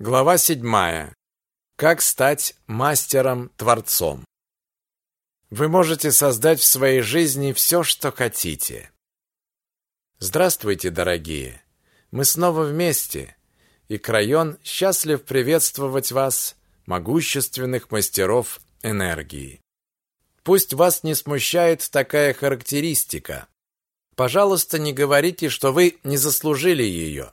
Глава седьмая. Как стать мастером-творцом? Вы можете создать в своей жизни все, что хотите. Здравствуйте, дорогие. Мы снова вместе, и Крайон счастлив приветствовать вас, могущественных мастеров энергии. Пусть вас не смущает такая характеристика. Пожалуйста, не говорите, что вы не заслужили ее.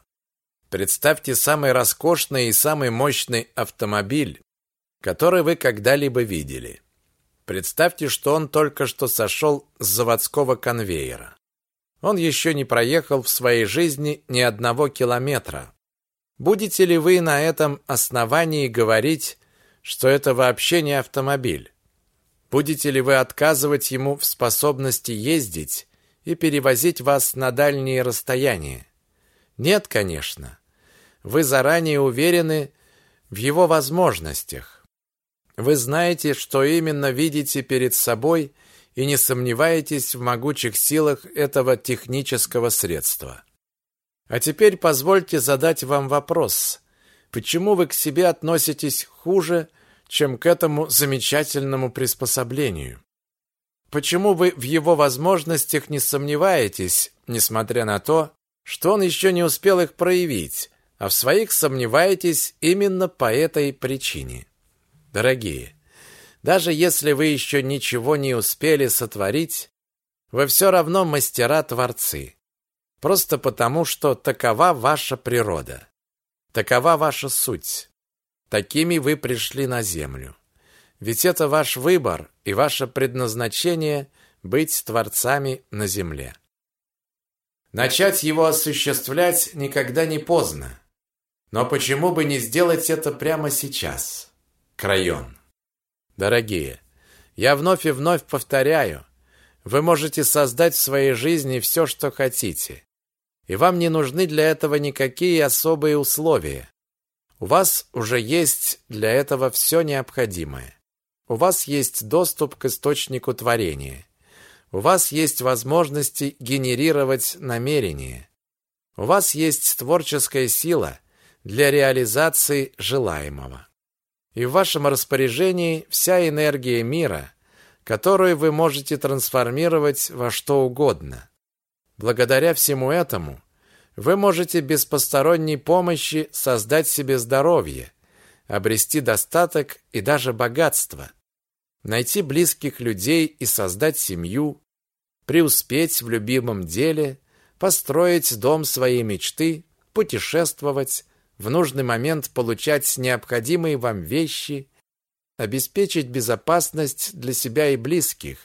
Представьте самый роскошный и самый мощный автомобиль, который вы когда-либо видели. Представьте, что он только что сошел с заводского конвейера. Он еще не проехал в своей жизни ни одного километра. Будете ли вы на этом основании говорить, что это вообще не автомобиль? Будете ли вы отказывать ему в способности ездить и перевозить вас на дальние расстояния? Нет, конечно. Вы заранее уверены в его возможностях. Вы знаете, что именно видите перед собой и не сомневаетесь в могучих силах этого технического средства. А теперь позвольте задать вам вопрос. Почему вы к себе относитесь хуже, чем к этому замечательному приспособлению? Почему вы в его возможностях не сомневаетесь, несмотря на то, что он еще не успел их проявить, а в своих сомневаетесь именно по этой причине. Дорогие, даже если вы еще ничего не успели сотворить, вы все равно мастера-творцы. Просто потому, что такова ваша природа. Такова ваша суть. Такими вы пришли на землю. Ведь это ваш выбор и ваше предназначение быть творцами на земле. Начать его осуществлять никогда не поздно. Но почему бы не сделать это прямо сейчас? Крайон. Дорогие, я вновь и вновь повторяю, вы можете создать в своей жизни все, что хотите. И вам не нужны для этого никакие особые условия. У вас уже есть для этого все необходимое. У вас есть доступ к источнику творения. У вас есть возможности генерировать намерения. У вас есть творческая сила – для реализации желаемого. И в вашем распоряжении вся энергия мира, которую вы можете трансформировать во что угодно. Благодаря всему этому вы можете без посторонней помощи создать себе здоровье, обрести достаток и даже богатство, найти близких людей и создать семью, преуспеть в любимом деле, построить дом своей мечты, путешествовать, в нужный момент получать необходимые вам вещи, обеспечить безопасность для себя и близких,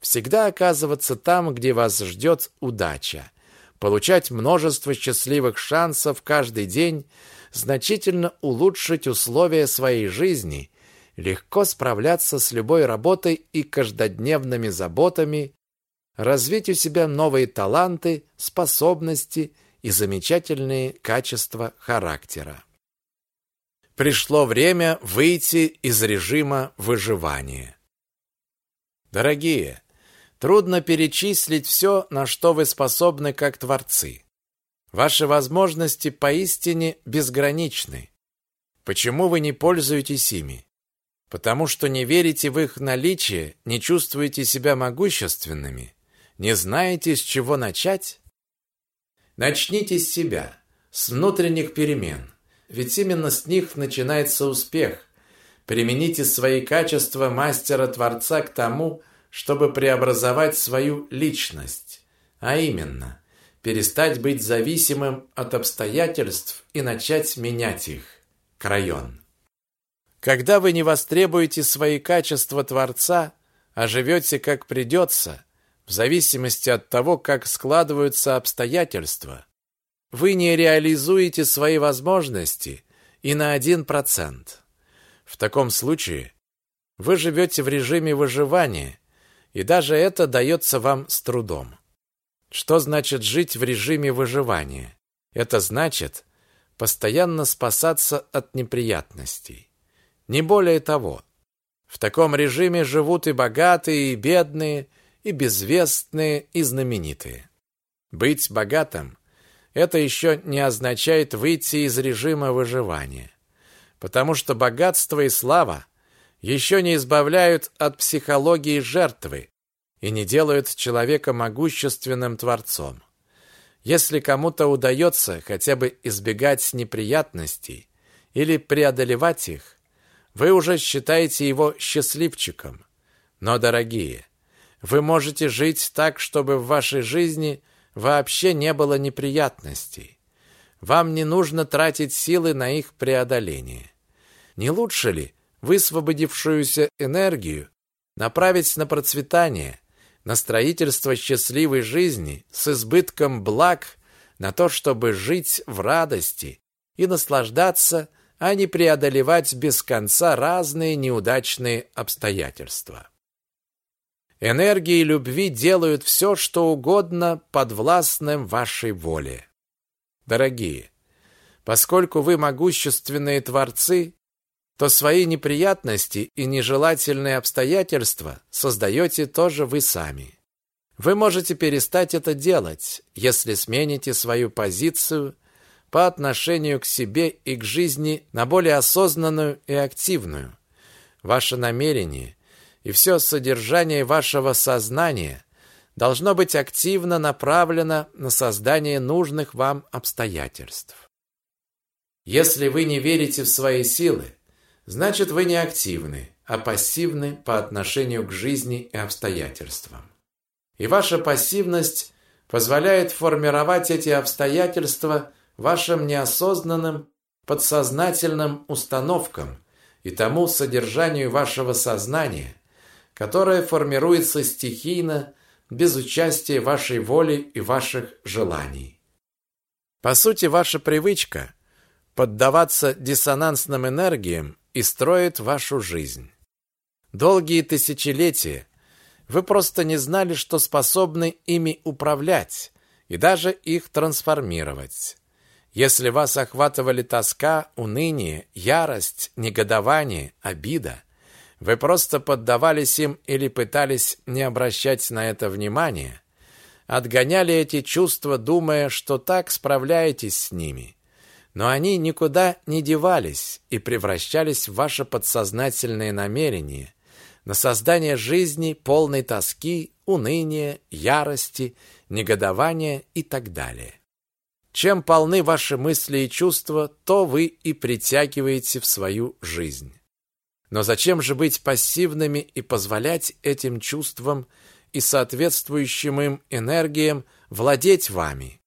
всегда оказываться там, где вас ждет удача, получать множество счастливых шансов каждый день, значительно улучшить условия своей жизни, легко справляться с любой работой и каждодневными заботами, развить у себя новые таланты, способности и замечательные качества характера. Пришло время выйти из режима выживания. Дорогие, трудно перечислить все, на что вы способны как творцы. Ваши возможности поистине безграничны. Почему вы не пользуетесь ими? Потому что не верите в их наличие, не чувствуете себя могущественными, не знаете, с чего начать? Начните с себя, с внутренних перемен, ведь именно с них начинается успех. Примените свои качества мастера-творца к тому, чтобы преобразовать свою личность, а именно перестать быть зависимым от обстоятельств и начать менять их. Крайон. Когда вы не востребуете свои качества Творца, а живете как придется – в зависимости от того, как складываются обстоятельства. Вы не реализуете свои возможности и на один процент. В таком случае вы живете в режиме выживания, и даже это дается вам с трудом. Что значит жить в режиме выживания? Это значит постоянно спасаться от неприятностей. Не более того. В таком режиме живут и богатые, и бедные, и безвестные, и знаменитые. Быть богатым – это еще не означает выйти из режима выживания. потому что богатство и слава еще не избавляют от психологии жертвы и не делают человека могущественным творцом. Если кому-то удается хотя бы избегать неприятностей или преодолевать их, вы уже считаете его счастливчиком. Но, дорогие, вы можете жить так, чтобы в вашей жизни вообще не было неприятностей. Вам не нужно тратить силы на их преодоление. Не лучше ли высвободившуюся энергию направить на процветание, на строительство счастливой жизни с избытком благ, на то, чтобы жить в радости и наслаждаться, а не преодолевать без конца разные неудачные обстоятельства. Энергии любви делают все, что угодно подвластным вашей воле. Дорогие, поскольку вы могущественные творцы, то свои неприятности и нежелательные обстоятельства создаете тоже вы сами. Вы можете перестать это делать, если смените свою позицию по отношению к себе и к жизни на более осознанную и активную. Ваше намерение и все содержание вашего сознания должно быть активно направлено на создание нужных вам обстоятельств. Если вы не верите в свои силы, значит вы не активны, а пассивны по отношению к жизни и обстоятельствам. И ваша пассивность позволяет формировать эти обстоятельства вашим неосознанным подсознательным установкам и тому содержанию вашего сознания, которое формируется стихийно без участия вашей воли и ваших желаний. По сути, ваша привычка поддаваться диссонансным энергиям и строит вашу жизнь. Долгие тысячелетия вы просто не знали, что способны ими управлять и даже их трансформировать. Если вас охватывали тоска, уныние, ярость, негодование, обида, вы просто поддавались им или пытались не обращать на это внимания, отгоняли эти чувства, думая, что так справляетесь с ними – но они никуда не девались и превращались в ваше подсознательное намерение на создание жизни полной тоски, уныния, ярости, негодования и так далее. Чем полны ваши мысли и чувства, то вы и притягиваете в свою жизнь. Но зачем же быть пассивными и позволять этим чувствам и соответствующим им энергиям владеть вами?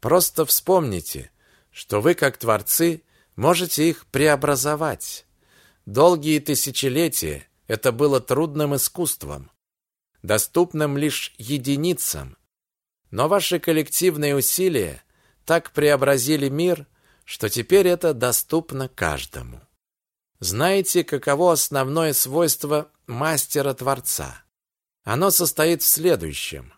Просто вспомните – что вы, как творцы, можете их преобразовать. Долгие тысячелетия это было трудным искусством, доступным лишь единицам. Но ваши коллективные усилия так преобразили мир, что теперь это доступно каждому. Знаете, каково основное свойство мастера-творца? Оно состоит в следующем.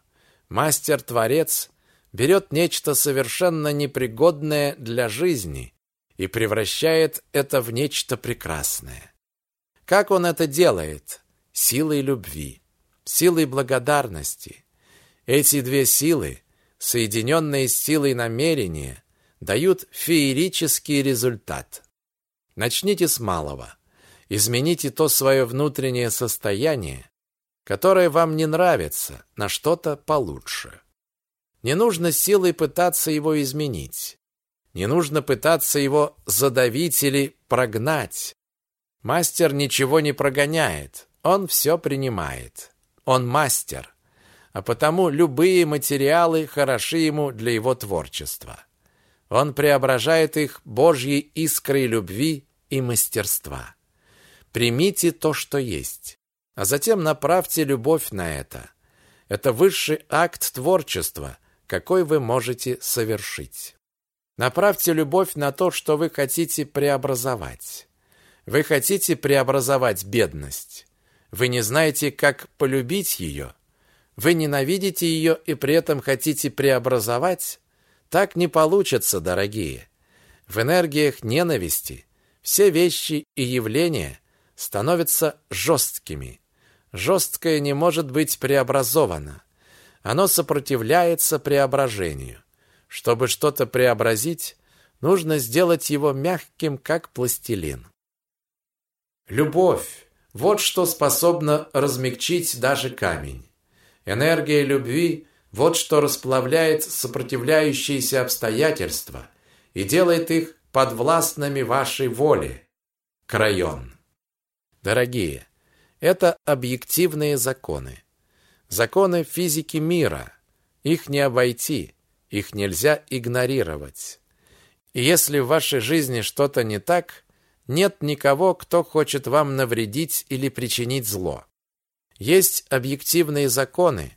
Мастер-творец берет нечто совершенно непригодное для жизни и превращает это в нечто прекрасное. Как он это делает? Силой любви, силой благодарности. Эти две силы, соединенные с силой намерения, дают феерический результат. Начните с малого. Измените то свое внутреннее состояние, которое вам не нравится, на что-то получше. Не нужно силой пытаться его изменить. Не нужно пытаться его задавить или прогнать. Мастер ничего не прогоняет, он все принимает. Он мастер, а потому любые материалы хороши ему для его творчества. Он преображает их Божьей искрой любви и мастерства. Примите то, что есть, а затем направьте любовь на это. Это высший акт творчества – какой вы можете совершить. Направьте любовь на то, что вы хотите преобразовать. Вы хотите преобразовать бедность. Вы не знаете, как полюбить ее. Вы ненавидите ее и при этом хотите преобразовать. Так не получится, дорогие. В энергиях ненависти все вещи и явления становятся жесткими. Жесткое не может быть преобразовано. Оно сопротивляется преображению. Чтобы что-то преобразить, нужно сделать его мягким, как пластилин. Любовь – вот что способно размягчить даже камень. Энергия любви – вот что расплавляет сопротивляющиеся обстоятельства и делает их подвластными вашей воле. Крайон. Дорогие, это объективные законы. Законы физики мира. Их не обойти, их нельзя игнорировать. И если в вашей жизни что-то не так, нет никого, кто хочет вам навредить или причинить зло. Есть объективные законы,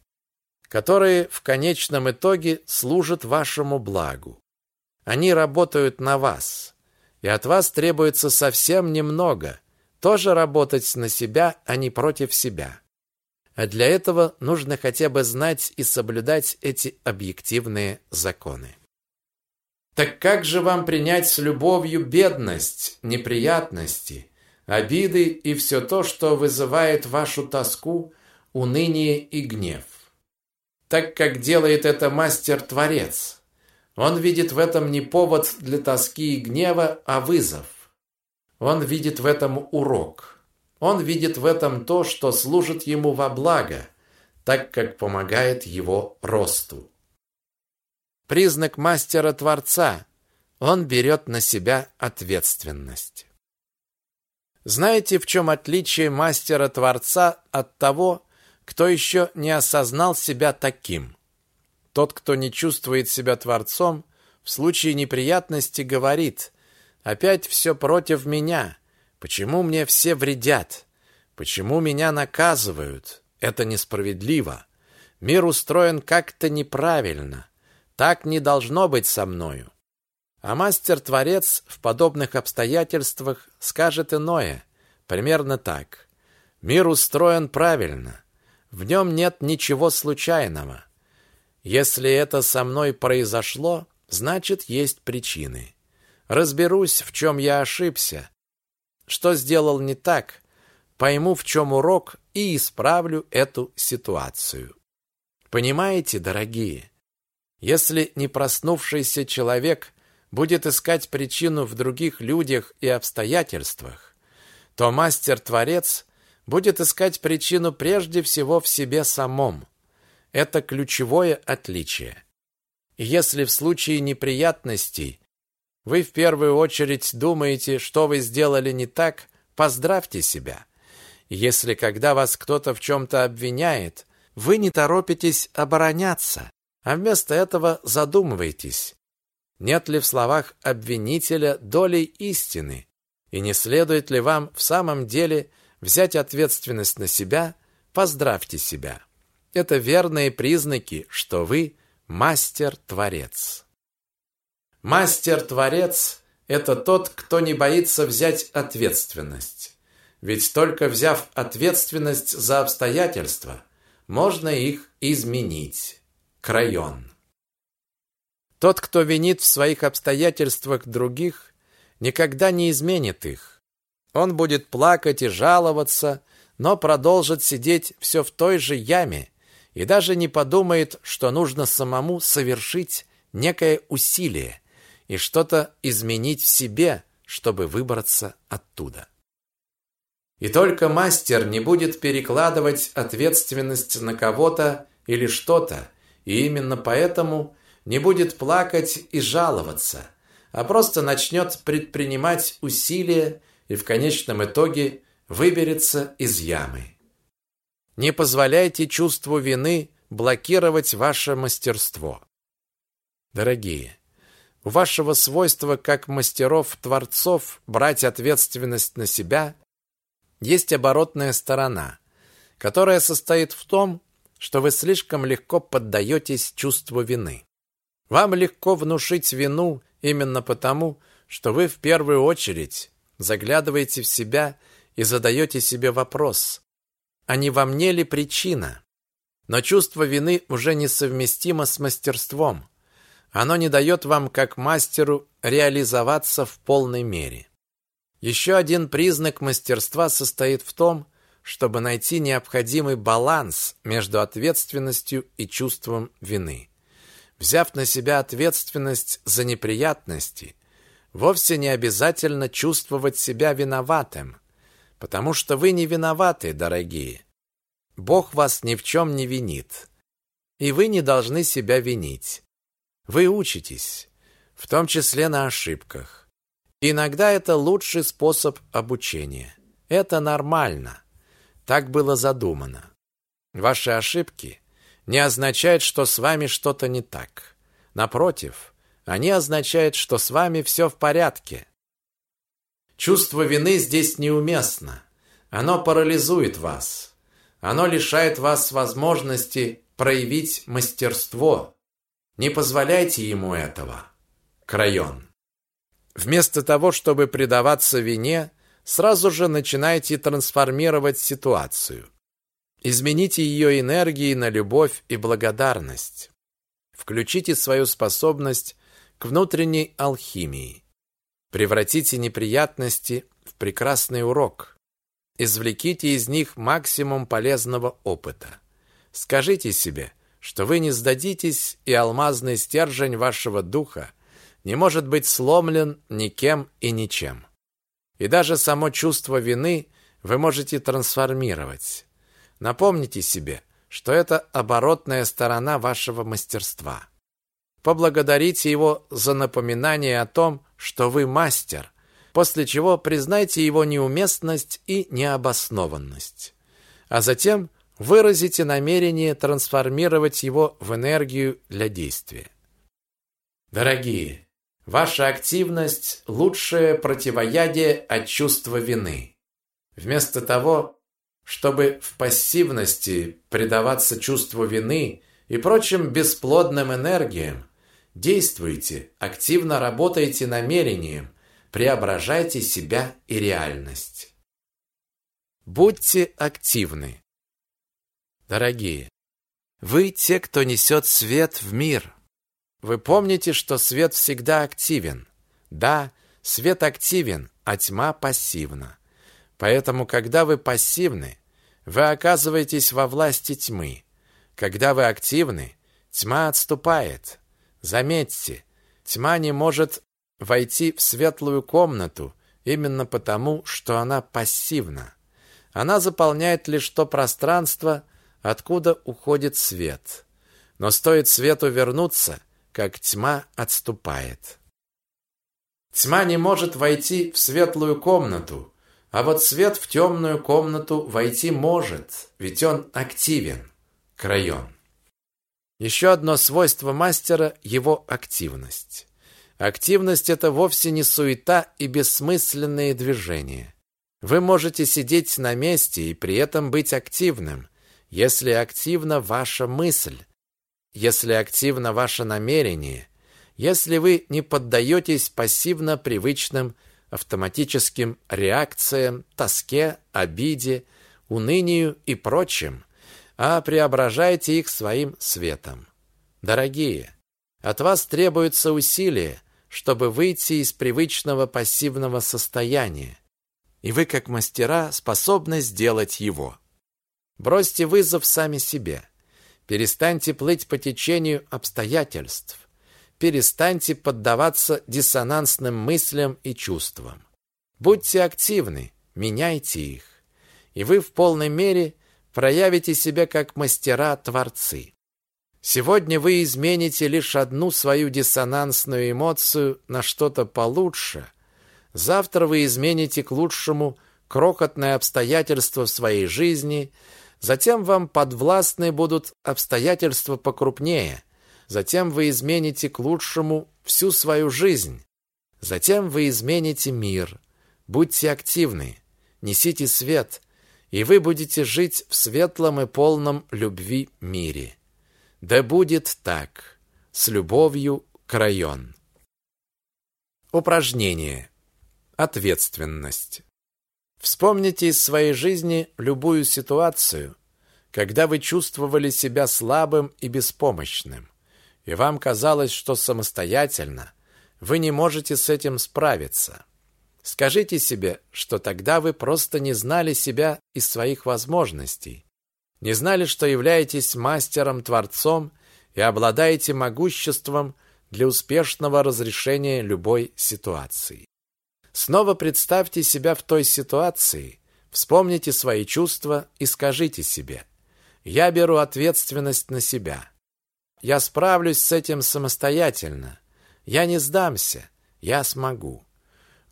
которые в конечном итоге служат вашему благу. Они работают на вас, и от вас требуется совсем немного, тоже работать на себя, а не против себя. А для этого нужно хотя бы знать и соблюдать эти объективные законы. Так как же вам принять с любовью бедность, неприятности, обиды и все то, что вызывает вашу тоску, уныние и гнев? Так как делает это мастер-творец. Он видит в этом не повод для тоски и гнева, а вызов. Он видит в этом урок. Он видит в этом то, что служит ему во благо, так как помогает его росту. Признак мастера-творца – он берет на себя ответственность. Знаете, в чем отличие мастера-творца от того, кто еще не осознал себя таким? Тот, кто не чувствует себя творцом, в случае неприятности говорит «Опять все против меня, Почему мне все вредят? Почему меня наказывают? Это несправедливо. Мир устроен как-то неправильно. Так не должно быть со мною. А мастер-творец в подобных обстоятельствах скажет иное, примерно так. Мир устроен правильно. В нем нет ничего случайного. Если это со мной произошло, значит, есть причины. Разберусь, в чем я ошибся, что сделал не так, пойму, в чем урок, и исправлю эту ситуацию. Понимаете, дорогие? Если не проснувшийся человек будет искать причину в других людях и обстоятельствах, то мастер-творец будет искать причину прежде всего в себе самом. Это ключевое отличие. если в случае неприятностей вы в первую очередь думаете, что вы сделали не так, поздравьте себя. Если когда вас кто-то в чем-то обвиняет, вы не торопитесь обороняться, а вместо этого задумываетесь, нет ли в словах обвинителя доли истины, и не следует ли вам в самом деле взять ответственность на себя, поздравьте себя. Это верные признаки, что вы мастер-творец. Мастер-творец – это тот, кто не боится взять ответственность. Ведь только взяв ответственность за обстоятельства, можно их изменить. Крайон. Тот, кто винит в своих обстоятельствах других, никогда не изменит их. Он будет плакать и жаловаться, но продолжит сидеть все в той же яме и даже не подумает, что нужно самому совершить некое усилие, и что-то изменить в себе, чтобы выбраться оттуда. И только мастер не будет перекладывать ответственность на кого-то или что-то, и именно поэтому не будет плакать и жаловаться, а просто начнет предпринимать усилия и в конечном итоге выберется из ямы. Не позволяйте чувству вины блокировать ваше мастерство. Дорогие, у вашего свойства как мастеров-творцов брать ответственность на себя есть оборотная сторона, которая состоит в том, что вы слишком легко поддаетесь чувству вины. Вам легко внушить вину именно потому, что вы в первую очередь заглядываете в себя и задаете себе вопрос, а не во мне ли причина? Но чувство вины уже несовместимо с мастерством – оно не дает вам, как мастеру, реализоваться в полной мере. Еще один признак мастерства состоит в том, чтобы найти необходимый баланс между ответственностью и чувством вины. Взяв на себя ответственность за неприятности, вовсе не обязательно чувствовать себя виноватым, потому что вы не виноваты, дорогие. Бог вас ни в чем не винит, и вы не должны себя винить. Вы учитесь, в том числе на ошибках. Иногда это лучший способ обучения. Это нормально. Так было задумано. Ваши ошибки не означают, что с вами что-то не так. Напротив, они означают, что с вами все в порядке. Чувство вины здесь неуместно. Оно парализует вас. Оно лишает вас возможности проявить мастерство. Не позволяйте ему этого. Крайон. Вместо того, чтобы предаваться вине, сразу же начинайте трансформировать ситуацию. Измените ее энергии на любовь и благодарность. Включите свою способность к внутренней алхимии. Превратите неприятности в прекрасный урок. Извлеките из них максимум полезного опыта. Скажите себе, что вы не сдадитесь, и алмазный стержень вашего духа не может быть сломлен никем и ничем. И даже само чувство вины вы можете трансформировать. Напомните себе, что это оборотная сторона вашего мастерства. Поблагодарите его за напоминание о том, что вы мастер, после чего признайте его неуместность и необоснованность. А затем выразите намерение трансформировать его в энергию для действия. Дорогие, ваша активность – лучшее противоядие от чувства вины. Вместо того, чтобы в пассивности предаваться чувству вины и прочим бесплодным энергиям, действуйте, активно работайте намерением, преображайте себя и реальность. Будьте активны. Дорогие, вы те, кто несет свет в мир. Вы помните, что свет всегда активен. Да, свет активен, а тьма пассивна. Поэтому, когда вы пассивны, вы оказываетесь во власти тьмы. Когда вы активны, тьма отступает. Заметьте, тьма не может войти в светлую комнату именно потому, что она пассивна. Она заполняет лишь то пространство, откуда уходит свет. Но стоит свету вернуться, как тьма отступает. Тьма не может войти в светлую комнату, а вот свет в темную комнату войти может, ведь он активен. Крайон. Еще одно свойство мастера – его активность. Активность – это вовсе не суета и бессмысленные движения. Вы можете сидеть на месте и при этом быть активным, если активна ваша мысль, если активно ваше намерение, если вы не поддаетесь пассивно привычным автоматическим реакциям, тоске, обиде, унынию и прочим, а преображайте их своим светом. Дорогие, от вас требуется усилие, чтобы выйти из привычного пассивного состояния, и вы, как мастера, способны сделать его. Бросьте вызов сами себе. Перестаньте плыть по течению обстоятельств перестаньте поддаваться диссонансным мыслям и чувствам. Будьте активны, меняйте их, и вы в полной мере проявите себя как мастера-творцы. Сегодня вы измените лишь одну свою диссонансную эмоцию на что-то получше. Завтра вы измените к лучшему крохотное обстоятельство в своей жизни, затем вам подвластны будут обстоятельства покрупнее – Затем вы измените к лучшему всю свою жизнь. Затем вы измените мир. Будьте активны, несите свет, и вы будете жить в светлом и полном любви мире. Да будет так. С любовью, Крайон. Упражнение. Ответственность. Вспомните из своей жизни любую ситуацию, когда вы чувствовали себя слабым и беспомощным и вам казалось, что самостоятельно вы не можете с этим справиться. Скажите себе, что тогда вы просто не знали себя и своих возможностей, не знали, что являетесь мастером-творцом и обладаете могуществом для успешного разрешения любой ситуации. Снова представьте себя в той ситуации, вспомните свои чувства и скажите себе «Я беру ответственность на себя». Я справлюсь с этим самостоятельно. Я не сдамся. Я смогу.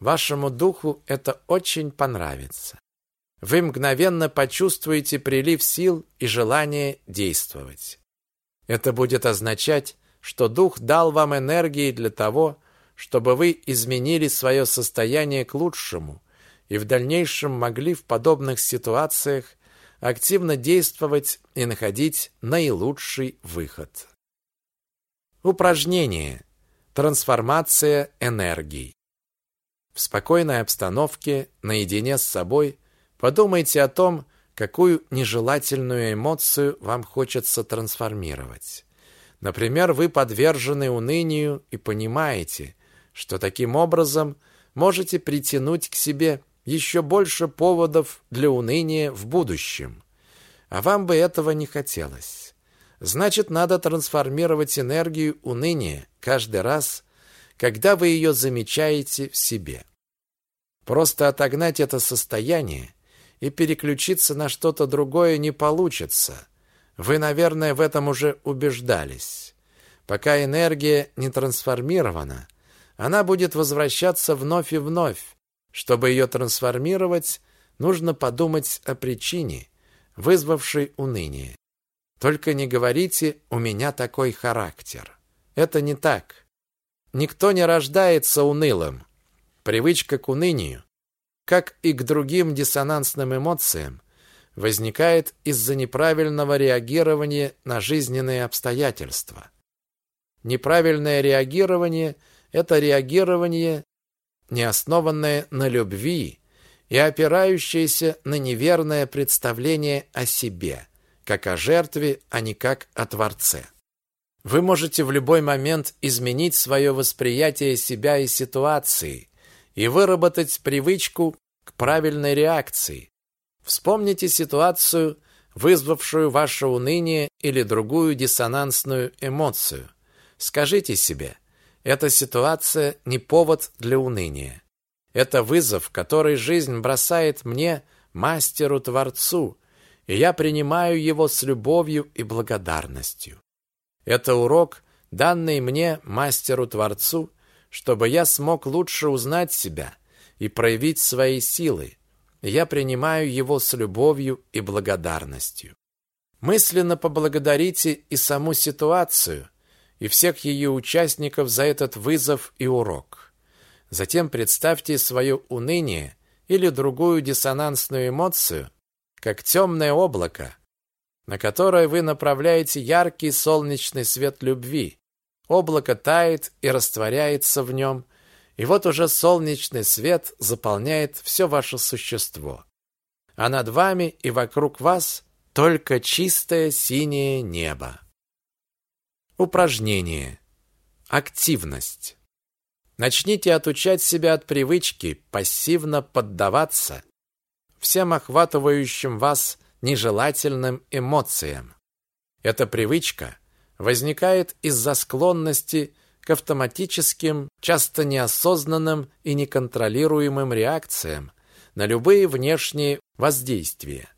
Вашему духу это очень понравится. Вы мгновенно почувствуете прилив сил и желание действовать. Это будет означать, что дух дал вам энергии для того, чтобы вы изменили свое состояние к лучшему и в дальнейшем могли в подобных ситуациях активно действовать и находить наилучший выход. Упражнение. Трансформация энергии. В спокойной обстановке, наедине с собой, подумайте о том, какую нежелательную эмоцию вам хочется трансформировать. Например, вы подвержены унынию и понимаете, что таким образом можете притянуть к себе еще больше поводов для уныния в будущем. А вам бы этого не хотелось. Значит, надо трансформировать энергию уныния каждый раз, когда вы ее замечаете в себе. Просто отогнать это состояние и переключиться на что-то другое не получится. Вы, наверное, в этом уже убеждались. Пока энергия не трансформирована, она будет возвращаться вновь и вновь. Чтобы ее трансформировать, нужно подумать о причине, вызвавшей уныние. Только не говорите «у меня такой характер». Это не так. Никто не рождается унылым. Привычка к унынию, как и к другим диссонансным эмоциям, возникает из-за неправильного реагирования на жизненные обстоятельства. Неправильное реагирование – это реагирование, не основанное на любви и опирающееся на неверное представление о себе – как о жертве, а не как о Творце. Вы можете в любой момент изменить свое восприятие себя и ситуации и выработать привычку к правильной реакции. Вспомните ситуацию, вызвавшую ваше уныние или другую диссонансную эмоцию. Скажите себе, эта ситуация не повод для уныния. Это вызов, который жизнь бросает мне, мастеру-творцу, и я принимаю его с любовью и благодарностью. Это урок, данный мне, мастеру-творцу, чтобы я смог лучше узнать себя и проявить свои силы. Я принимаю его с любовью и благодарностью. Мысленно поблагодарите и саму ситуацию, и всех ее участников за этот вызов и урок. Затем представьте свое уныние или другую диссонансную эмоцию как темное облако, на которое вы направляете яркий солнечный свет любви. Облако тает и растворяется в нем, и вот уже солнечный свет заполняет все ваше существо. А над вами и вокруг вас только чистое синее небо. Упражнение. Активность. Начните отучать себя от привычки пассивно поддаваться всем охватывающим вас нежелательным эмоциям. Эта привычка возникает из-за склонности к автоматическим, часто неосознанным и неконтролируемым реакциям на любые внешние воздействия.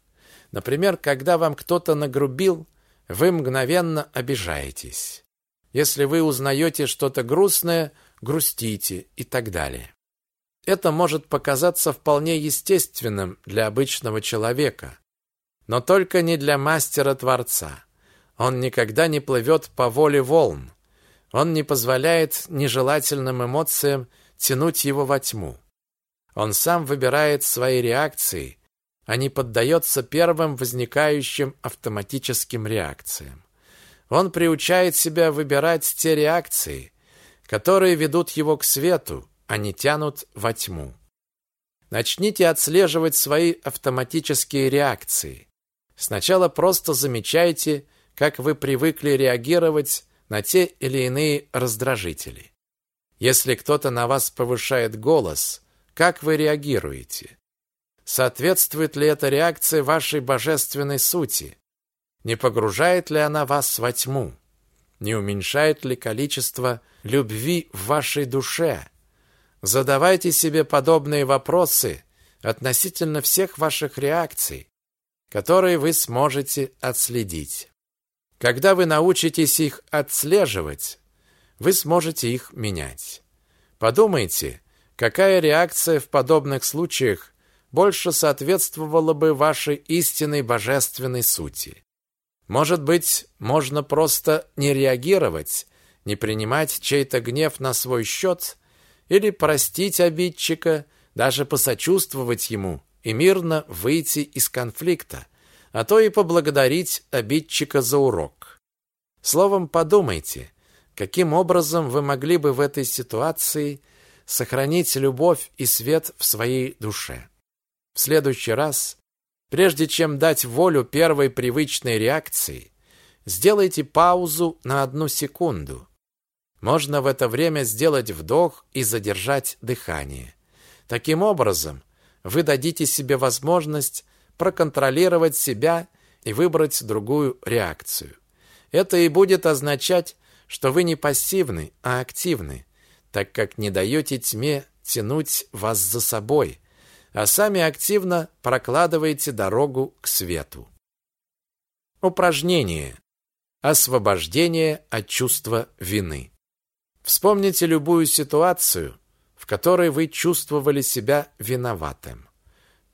Например, когда вам кто-то нагрубил, вы мгновенно обижаетесь. Если вы узнаете что-то грустное, грустите и так далее. Это может показаться вполне естественным для обычного человека, но только не для мастера-творца. Он никогда не плывет по воле волн. Он не позволяет нежелательным эмоциям тянуть его во тьму. Он сам выбирает свои реакции, а не поддается первым возникающим автоматическим реакциям. Он приучает себя выбирать те реакции, которые ведут его к свету, они тянут во тьму. Начните отслеживать свои автоматические реакции. Сначала просто замечайте, как вы привыкли реагировать на те или иные раздражители. Если кто-то на вас повышает голос, как вы реагируете? Соответствует ли эта реакция вашей божественной сути? Не погружает ли она вас во тьму? Не уменьшает ли количество любви в вашей душе. Задавайте себе подобные вопросы относительно всех ваших реакций, которые вы сможете отследить. Когда вы научитесь их отслеживать, вы сможете их менять. Подумайте, какая реакция в подобных случаях больше соответствовала бы вашей истинной божественной сути. Может быть, можно просто не реагировать, не принимать чей-то гнев на свой счет или простить обидчика, даже посочувствовать ему и мирно выйти из конфликта, а то и поблагодарить обидчика за урок. Словом, подумайте, каким образом вы могли бы в этой ситуации сохранить любовь и свет в своей душе. В следующий раз, прежде чем дать волю первой привычной реакции, сделайте паузу на одну секунду. Можно в это время сделать вдох и задержать дыхание. Таким образом, вы дадите себе возможность проконтролировать себя и выбрать другую реакцию. Это и будет означать, что вы не пассивны, а активны, так как не даете тьме тянуть вас за собой, а сами активно прокладываете дорогу к свету. Упражнение. Освобождение от чувства вины. Вспомните любую ситуацию, в которой вы чувствовали себя виноватым.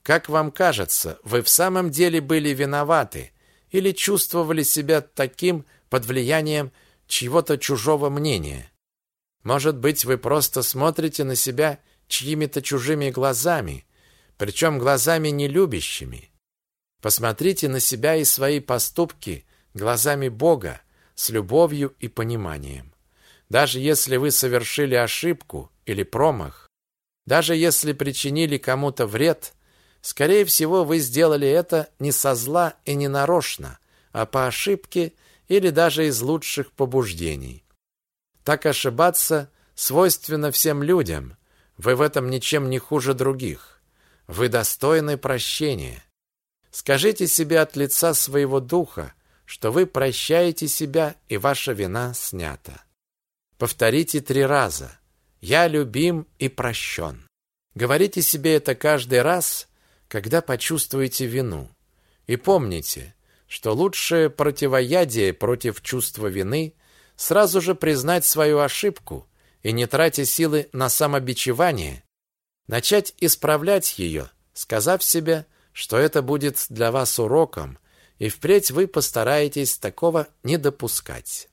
Как вам кажется, вы в самом деле были виноваты или чувствовали себя таким под влиянием чьего-то чужого мнения? Может быть, вы просто смотрите на себя чьими-то чужими глазами, причем глазами нелюбящими. Посмотрите на себя и свои поступки глазами Бога с любовью и пониманием. Даже если вы совершили ошибку или промах, даже если причинили кому-то вред – Скорее всего, вы сделали это не со зла и не нарочно, а по ошибке или даже из лучших побуждений. Так ошибаться свойственно всем людям. Вы в этом ничем не хуже других. Вы достойны прощения. Скажите себе от лица своего духа, что вы прощаете себя и ваша вина снята. Повторите три раза. Я любим и прощен. Говорите себе это каждый раз, когда почувствуете вину. И помните, что лучшее противоядие против чувства вины сразу же признать свою ошибку и не тратя силы на самобичевание, начать исправлять ее, сказав себе, что это будет для вас уроком, и впредь вы постараетесь такого не допускать.